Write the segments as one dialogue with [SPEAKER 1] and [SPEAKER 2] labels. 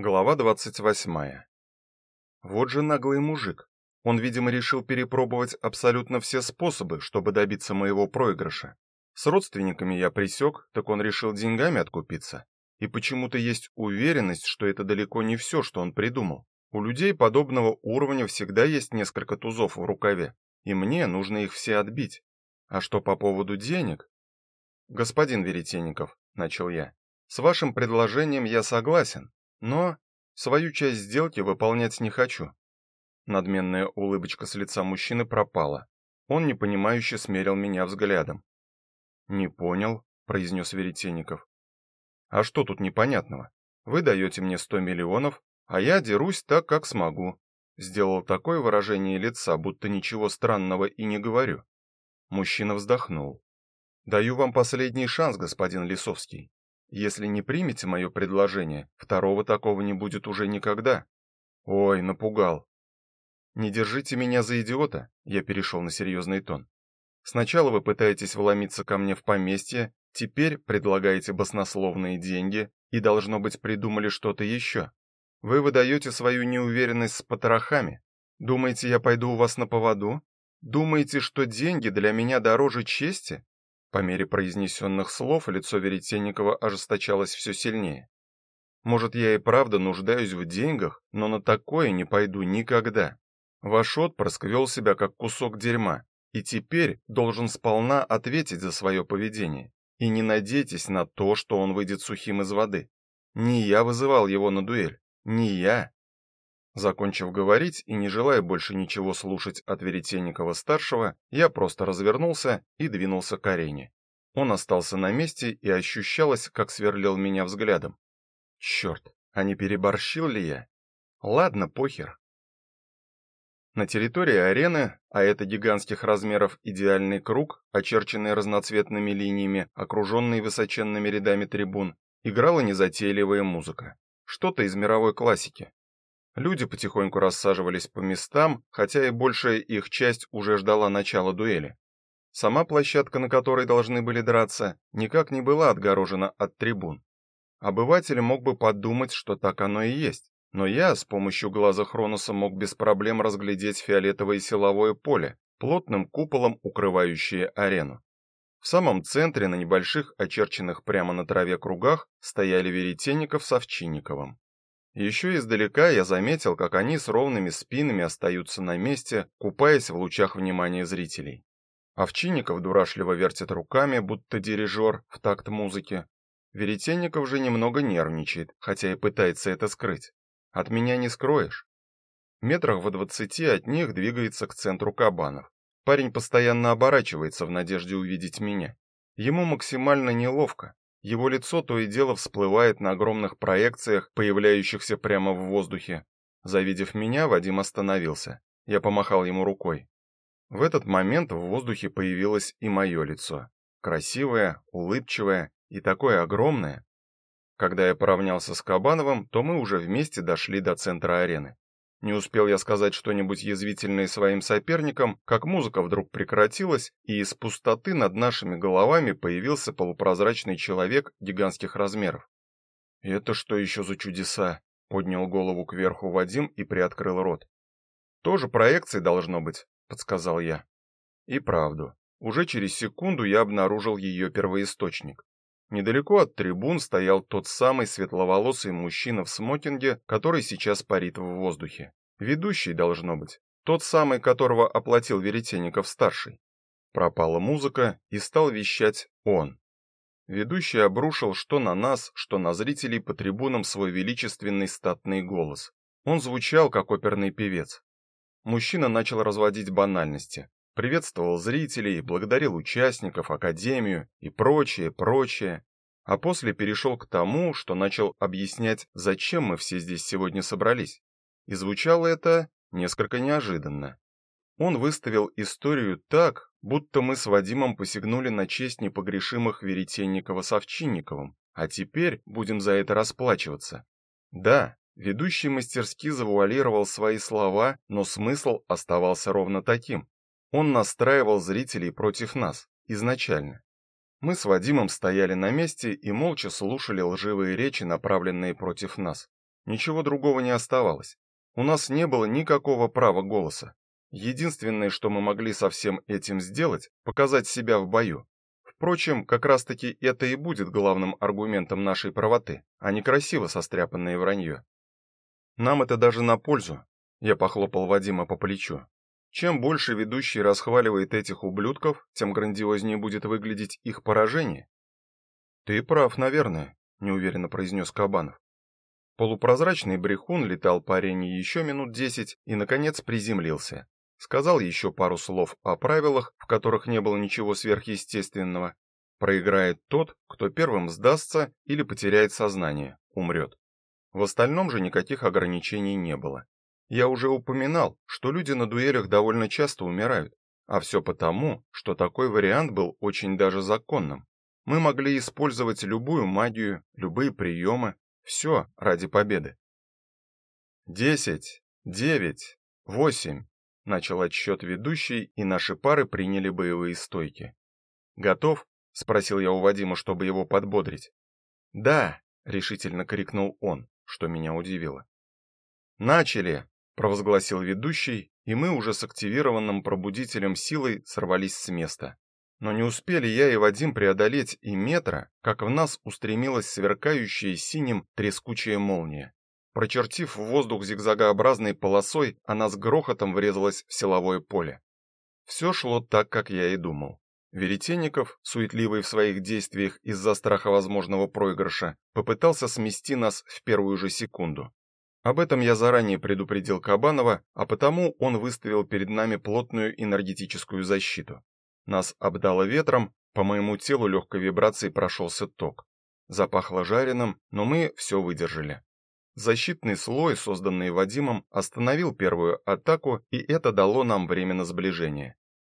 [SPEAKER 1] Глава 28. Вот же наглый мужик. Он, видимо, решил перепробовать абсолютно все способы, чтобы добиться моего проигрыша. С родственниками я присек, так он решил деньгами откупиться. И почему-то есть уверенность, что это далеко не все, что он придумал. У людей подобного уровня всегда есть несколько тузов в рукаве, и мне нужно их все отбить. А что по поводу денег? Господин Веретенников, начал я. С вашим предложением я согласен, но свою часть сделки выполнять не хочу. Надменная улыбочка с лица мужчины пропала. Он непонимающе смерил меня взглядом. Не понял, произнес Веретенников. А что тут непонятного? Вы даете мне сто миллионов, а я дерусь так, как смогу. Сделал такое выражение лица, будто ничего странного и не говорю. Мужчина вздохнул. Даю вам последний шанс, господин Лисовский. Если не примете мое предложение, второго такого не будет уже никогда. Ой, напугал. Не держите меня за идиота, я перешел на серьезный тон. Сначала вы пытаетесь вломиться ко мне в поместье, теперь предлагаете баснословные деньги и должно быть придумали что-то еще. Вы выдаете свою неуверенность с потрохами. Думаете, я пойду у вас на поводу? Думаете, что деньги для меня дороже чести? По мере произнесенных слов лицо Веретенникова ожесточалось все сильнее. Может, я и правда нуждаюсь в деньгах, но на такое не пойду никогда. Ваш отпрыск вел себя как кусок дерьма, и теперь должен сполна ответить за свое поведение. И не надейтесь на то, что он выйдет сухим из воды. Не я вызывал его на дуэль, не я. Закончив говорить и не желая больше ничего слушать от Веретенникова старшего, я просто развернулся и двинулся к арене. Он остался на месте и ощущалось, как сверлил меня взглядом. Черт, а не переборщил ли я? Ладно, похер. На территории арены, а это гигантских размеров идеальный круг, очерченный разноцветными линиями, окруженный высоченными рядами трибун, играла незатейливая музыка, что-то из мировой классики. Люди потихоньку рассаживались по местам, хотя и большая их часть уже ждала начала дуэли. Сама площадка, на которой должны были драться, никак не была отгорожена от трибун. Обыватель мог бы подумать, что так оно и есть, но я с помощью глаза Хроноса мог без проблем разглядеть фиолетовое силовое поле, плотным куполом укрывающее арену. В самом центре на небольших очерченных прямо на траве кругах стояли Веретенников с Овчинниковым. Еще издалека я заметил, как они с ровными спинами остаются на месте, купаясь в лучах внимания зрителей. Овчинников дурашливо вертит руками, будто дирижер в такт музыки. Веретенников же немного нервничает, хотя и пытается это скрыть. От меня не скроешь. Метрах в двадцати от них двигается к центру кабанов. Парень постоянно оборачивается в надежде увидеть меня. Ему максимально неловко, его лицо то и дело всплывает на огромных проекциях, появляющихся прямо в воздухе. Завидев меня, Вадим остановился. Я помахал ему рукой. В этот момент в воздухе появилось и мое лицо. Красивое, улыбчивое и такое огромное. Когда я поравнялся с Кабановым, то мы уже вместе дошли до центра арены. Не успел я сказать что-нибудь язвительное своим соперникам, как музыка вдруг прекратилась, и из пустоты над нашими головами появился полупрозрачный человек гигантских размеров. "Это что еще за чудеса?" поднял голову кверху Вадим и приоткрыл рот. "Тоже проекции должно быть", подсказал я. И правду. Уже через секунду я обнаружил ее первоисточник. Недалеко от трибун стоял тот самый светловолосый мужчина в смокинге, который сейчас парит в воздухе. Ведущий должно быть, тот самый, которого оплатил Веретенников старший. Пропала музыка, и стал вещать он. Ведущий обрушил что на нас, что на зрителей по трибунам свой величественный статный голос. Он звучал как оперный певец. Мужчина начал разводить банальности приветствовал зрителей, благодарил участников, академию и прочее, прочее, а после перешел к тому, что начал объяснять, зачем мы все здесь сегодня собрались. И звучало это несколько неожиданно. Он выставил историю так, будто мы с Вадимом посягнули на честь непогрешимых Веретенникова с Овчинниковым, а теперь будем за это расплачиваться. Да, ведущий мастерски завуалировал свои слова, но смысл оставался ровно таким. Он настраивал зрителей против нас изначально. Мы с Вадимом стояли на месте и молча слушали лживые речи, направленные против нас. Ничего другого не оставалось. У нас не было никакого права голоса. Единственное, что мы могли со всем этим сделать, показать себя в бою. Впрочем, как раз-таки это и будет главным аргументом нашей правоты, а не красиво состряпанное вранье. Нам это даже на пользу. Я похлопал Вадима по плечу. Чем больше ведущий расхваливает этих ублюдков, тем грандиознее будет выглядеть их поражение. Ты прав, наверное, неуверенно произнес Кабанов. Полупрозрачный брехун летал по арене еще минут десять и наконец приземлился. Сказал еще пару слов о правилах, в которых не было ничего сверхъестественного. Проиграет тот, кто первым сдастся или потеряет сознание, умрет. В остальном же никаких ограничений не было. Я уже упоминал, что люди на дуэлях довольно часто умирают, а все потому, что такой вариант был очень даже законным. Мы могли использовать любую магию, любые приемы, все ради победы. «Десять, девять, восемь», — начал отсчет ведущий, и наши пары приняли боевые стойки. «Готов?» — спросил я у Вадима, чтобы его подбодрить. «Да», — решительно крикнул он, что меня удивило. «Начали!» Провозгласил ведущий, и мы уже с активированным пробудителем силой сорвались с места. Но не успели я и Вадим преодолеть и метра, как в нас устремилась сверкающая синим трескучая молния. Прочертив в воздух зигзагообразной полосой, она с грохотом врезалась в силовое поле. Все шло так, как я и думал. Веретенников, суетливый в своих действиях из-за страха возможного проигрыша, попытался смести нас в первую же секунду. Об этом я заранее предупредил Кабанова, а потому он выставил перед нами плотную энергетическую защиту. Нас обдало ветром, по моему телу легкой вибрацией прошелся ток. Запахло жареным, но мы все выдержали. Защитный слой, созданный Вадимом, остановил первую атаку, и это дало нам время на сближение.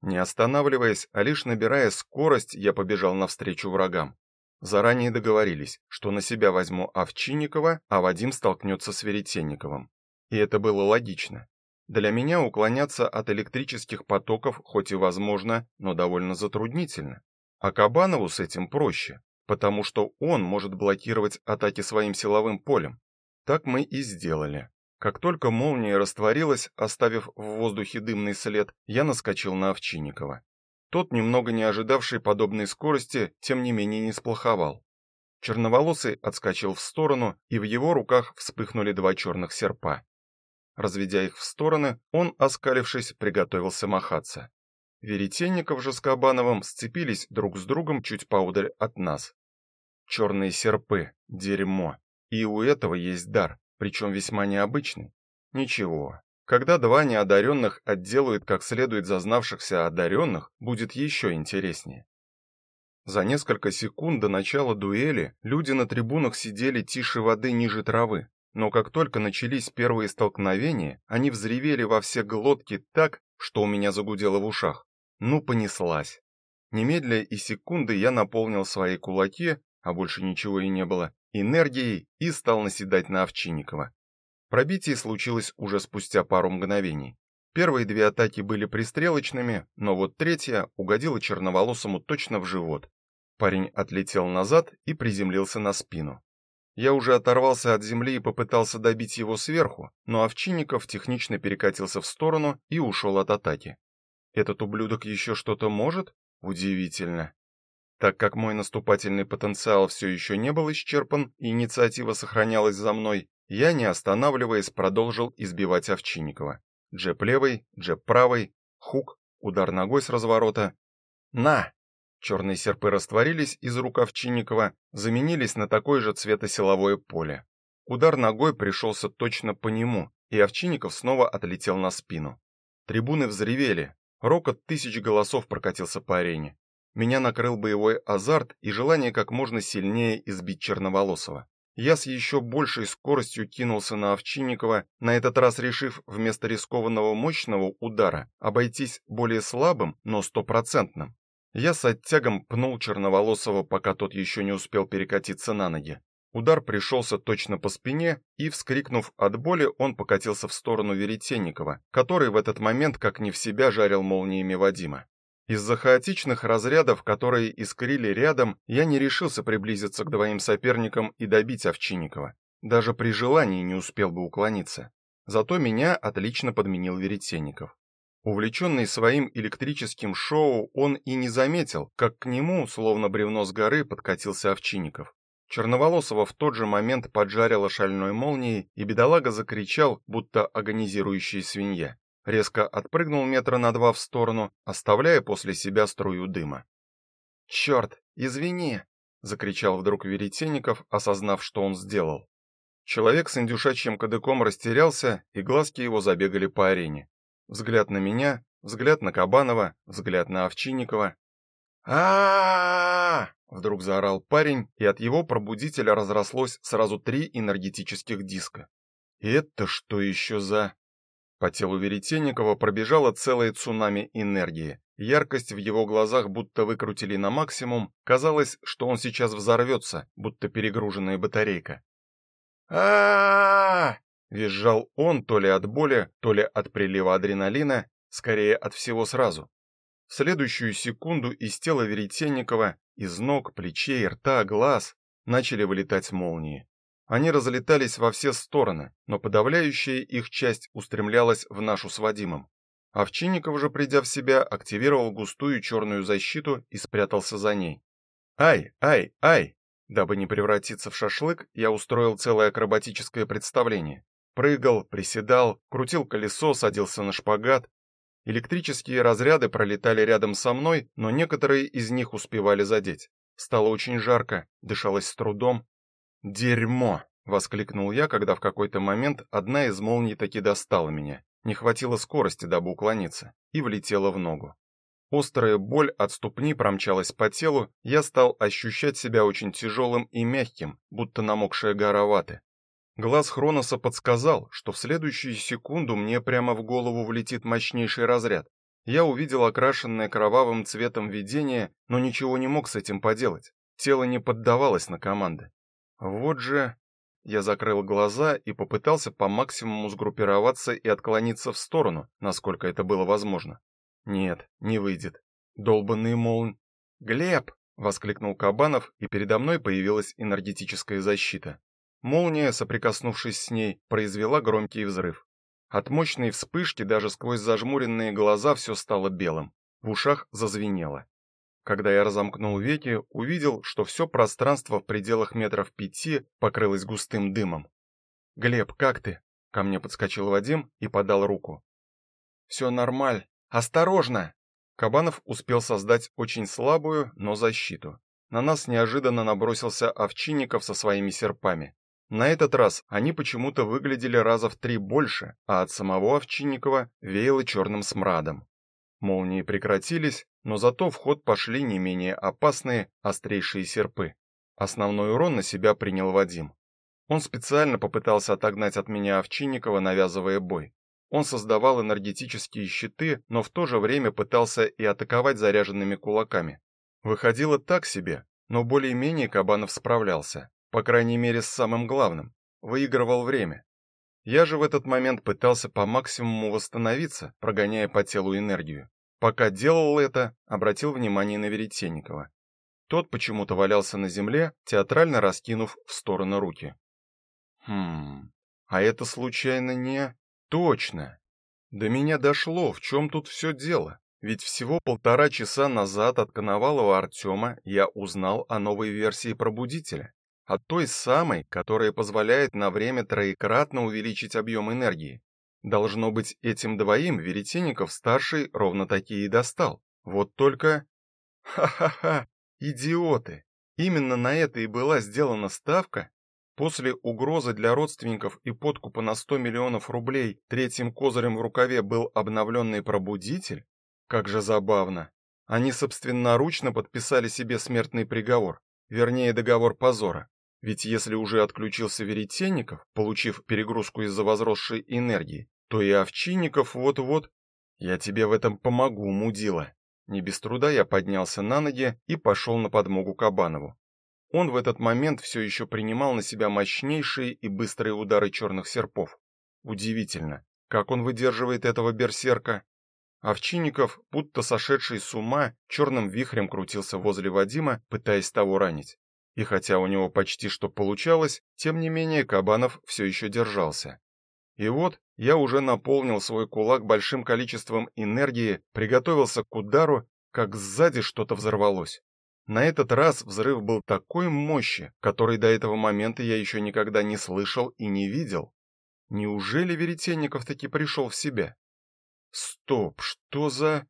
[SPEAKER 1] Не останавливаясь, а лишь набирая скорость, я побежал навстречу врагам. Заранее договорились, что на себя возьму Овчинникова, а Вадим столкнется с Веретенниковым. И это было логично. Для меня уклоняться от электрических потоков хоть и возможно, но довольно затруднительно. А Кабанову с этим проще, потому что он может блокировать атаки своим силовым полем. Так мы и сделали. Как только молния растворилась, оставив в воздухе дымный след, я наскочил на Овчинникова. Тот, немного не ожидавший подобной скорости, тем не менее не сплоховал. Черноволосый отскочил в сторону, и в его руках вспыхнули два черных серпа. Разведя их в стороны, он, оскалившись, приготовился махаться. Веретенников же с Кабановым сцепились друг с другом чуть поодаль от нас. Черные серпы, дерьмо. И у этого есть дар, причем весьма необычный. Ничего, когда два неодаренных отделают как следует зазнавшихся одаренных, будет еще интереснее. За несколько секунд до начала дуэли люди на трибунах сидели тише воды ниже травы, но как только начались первые столкновения, они взревели во все глотки так, что у меня загудело в ушах. Ну понеслась. Немедля и секунды я наполнил свои кулаки, а больше ничего и не было, энергией и стал наседать на Овчинникова. Пробитие случилось уже спустя пару мгновений. Первые две атаки были пристрелочными, но вот третья угодила черноволосому точно в живот. Парень отлетел назад и приземлился на спину. Я уже оторвался от земли и попытался добить его сверху, но Овчинников технично перекатился в сторону и ушел от атаки. Этот ублюдок еще что-то может? Удивительно. Так как мой наступательный потенциал все еще не был исчерпан и инициатива сохранялась за мной, я, не останавливаясь, продолжил избивать Овчинникова. Джеб левый, джеб правый, хук, удар ногой с разворота. На! Черные серпы растворились из рук Овчинникова, заменились на такое же цветосиловое поле. Удар ногой пришелся точно по нему, и Овчинников снова отлетел на спину. Трибуны взревели. Рокот тысяч голосов прокатился по арене. Меня накрыл боевой азарт и желание как можно сильнее избить Черноволосого. Я с еще большей скоростью кинулся на Овчинникова, на этот раз решив вместо рискованного мощного удара обойтись более слабым, но стопроцентным. Я с оттягом пнул черноволосого, пока тот еще не успел перекатиться на ноги. Удар пришелся точно по спине, и, вскрикнув от боли, он покатился в сторону Веретенникова, который в этот момент как не в себя жарил молниями Вадима. Из-за хаотичных разрядов, которые искрили рядом, я не решился приблизиться к двоим соперникам и добить Овчинникова. даже при желании не успел бы уклониться. Зато меня отлично подменил Веретенников. Увлеченный своим электрическим шоу, он и не заметил, как к нему, словно бревно с горы, подкатился Овчинников. Черноволосого в тот же момент поджарило шальной молнией, и бедолага закричал, будто агонизирующая свинья. Резко отпрыгнул метра на два в сторону, оставляя после себя струю дыма. «Черт, извини!» — закричал вдруг Веретенников, осознав, что он сделал. Человек с индюшачьим кадыком растерялся, и глазки его забегали по арене. Взгляд на меня, взгляд на Кабанова, взгляд на Овчинникова. а, Вдруг заорал парень, и от его пробудителя разрослось сразу три энергетических диска. Это что еще за По телу Веретенникова пробежала целая цунами энергии. Яркость в его глазах будто выкрутили на максимум, казалось, что он сейчас взорвется, будто перегруженная батарейка. а визжал он то ли от боли, то ли от прилива адреналина, скорее от всего сразу. В следующую секунду из тела Веретенникова из ног, плечей, рта, глаз начали вылетать молнии. Они разлетались во все стороны, но подавляющая их часть устремлялась в нашу с Вадимом. Овчинников же, придя в себя, активировал густую черную защиту и спрятался за ней. Ай, ай, ай! Дабы не превратиться в шашлык, я устроил целое акробатическое представление. Прыгал, приседал, крутил колесо, садился на шпагат, Электрические разряды пролетали рядом со мной, но некоторые из них успевали задеть. Стало очень жарко, дышалось с трудом. "Дерьмо", воскликнул я, когда в какой-то момент одна из молний таки достала меня. Не хватило скорости, дабы уклониться, и влетела в ногу. Острая боль от ступни промчалась по телу, я стал ощущать себя очень тяжелым и мягким, будто намокшая гора ваты. Глаз Хроноса подсказал, что в следующую секунду мне прямо в голову влетит мощнейший разряд. Я увидел окрашенное кровавым цветом видение, но ничего не мог с этим поделать. Тело не поддавалось на команды. Вот же я закрыл глаза и попытался по максимуму сгруппироваться и отклониться в сторону, насколько это было возможно. Нет, не выйдет. Долбанный молн. Глеб, воскликнул Кабанов, и передо мной появилась энергетическая защита. Молния, соприкоснувшись с ней, произвела громкий взрыв. От мощной вспышки даже сквозь зажмуренные глаза все стало белым. В ушах зазвенело. Когда я разомкнул веки, увидел, что все пространство в пределах метров пяти покрылось густым дымом. "Глеб, как ты?" ко мне подскочил Вадим и подал руку. «Все нормаль. Осторожно!» Кабанов успел создать очень слабую, но защиту. На нас неожиданно набросился Овчинников со своими серпами. На этот раз они почему-то выглядели раза в три больше, а от самого Овчинникова веяло черным смрадом. Молнии прекратились, но зато в ход пошли не менее опасные, острейшие серпы. Основной урон на себя принял Вадим. Он специально попытался отогнать от меня Овчинникова, навязывая бой. Он создавал энергетические щиты, но в то же время пытался и атаковать заряженными кулаками. Выходило так себе, но более-менее Кабанов справлялся. По крайней мере, с самым главным выигрывал время. Я же в этот момент пытался по максимуму восстановиться, прогоняя по телу энергию. Пока делал это, обратил внимание на Веретенникова. Тот почему-то валялся на земле, театрально раскинув в стороны руки. Хм. А это случайно не точно. До меня дошло, в чем тут все дело. Ведь всего полтора часа назад от Коновалова Артема я узнал о новой версии пробудителя а той самой, которая позволяет на время троекратно увеличить объем энергии. Должно быть, этим двоим Веретенников старший ровно такие и достал. Вот только ха-ха-ха, идиоты. Именно на это и была сделана ставка. После угрозы для родственников и подкупа на 100 миллионов рублей третьим козырем в рукаве был обновленный пробудитель. Как же забавно. Они собственноручно подписали себе смертный приговор, вернее, договор позора. Ведь если уже отключился Веретенников, получив перегрузку из-за возросшей энергии, то и Овчинников вот-вот... Я тебе в этом помогу, мудила. Не без труда я поднялся на ноги и пошел на подмогу Кабанову. Он в этот момент все еще принимал на себя мощнейшие и быстрые удары черных серпов. Удивительно, как он выдерживает этого берсерка. Овчинников, будто сошедший с ума, черным вихрем крутился возле Вадима, пытаясь того ранить. И хотя у него почти что получалось, тем не менее Кабанов все еще держался. И вот я уже наполнил свой кулак большим количеством энергии, приготовился к удару, как сзади что-то взорвалось. На этот раз взрыв был такой мощи, которой до этого момента я еще никогда не слышал и не видел. Неужели Веретенников таки пришел в себя? Стоп, что за